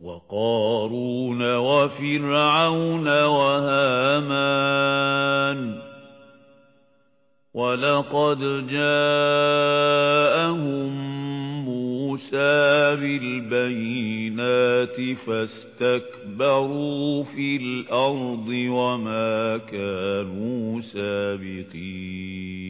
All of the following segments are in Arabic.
وقارون وفرعون وهامان وَلَقَدْ جَاءَهُم مُوسَى بِالْبَيِّنَاتِ فَاسْتَكْبَرُوا فِي الْأَرْضِ وَمَا كَانُوا سَابِقِينَ.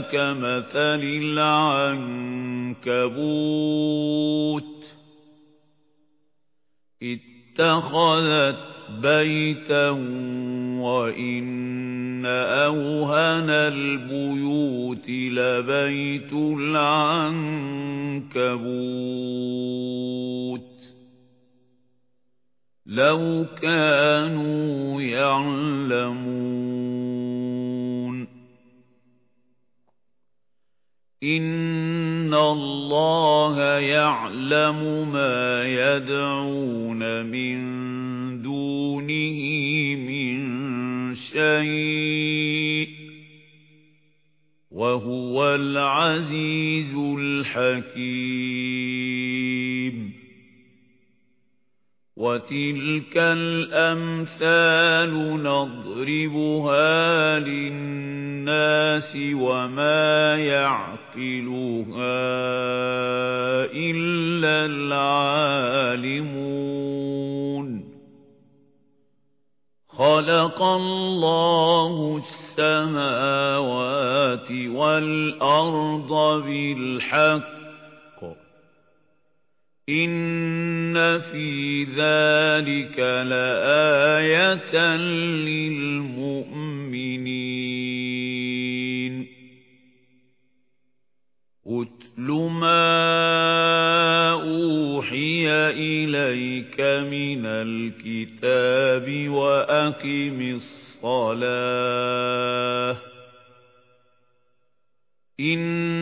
كَمَثَلِ الْعَنكَبُوتِ اتَّخَذَتْ بَيْتًا وَإِنَّ أَوْهَنَ الْبُيُوتِ لَبَيْتُ الْعَنكَبُوتِ لَوْ كَانُوا يَعْلَمُونَ إِنَّ اللَّهَ يَعْلَمُ مَا يَدْعُونَ مِن دُونِهِ مِن شَيْءٍ وَهُوَ الْعَزِيزُ الْحَكِيمُ وَتِلْكَ الْأَمْثَالُ نَضْرِبُهَا لِلنَّاسِ وَمَا يَعْقِلُهَا إِلَّا الْعَالِمُونَ. خَلَقَ اللَّهُ السَّمَاوَاتِ وَالْأَرْضَ بِالْحَقِّ. إِنَّ فِي ذَلِكَ لَآيَةً لِلْمُؤْمِنِينَ أُتْلُ مَا أُوحِيَ إِلَيْكَ مِنَ الْكِتَابِ وَأَقِمِ الصَّلَاةَ إِنَّ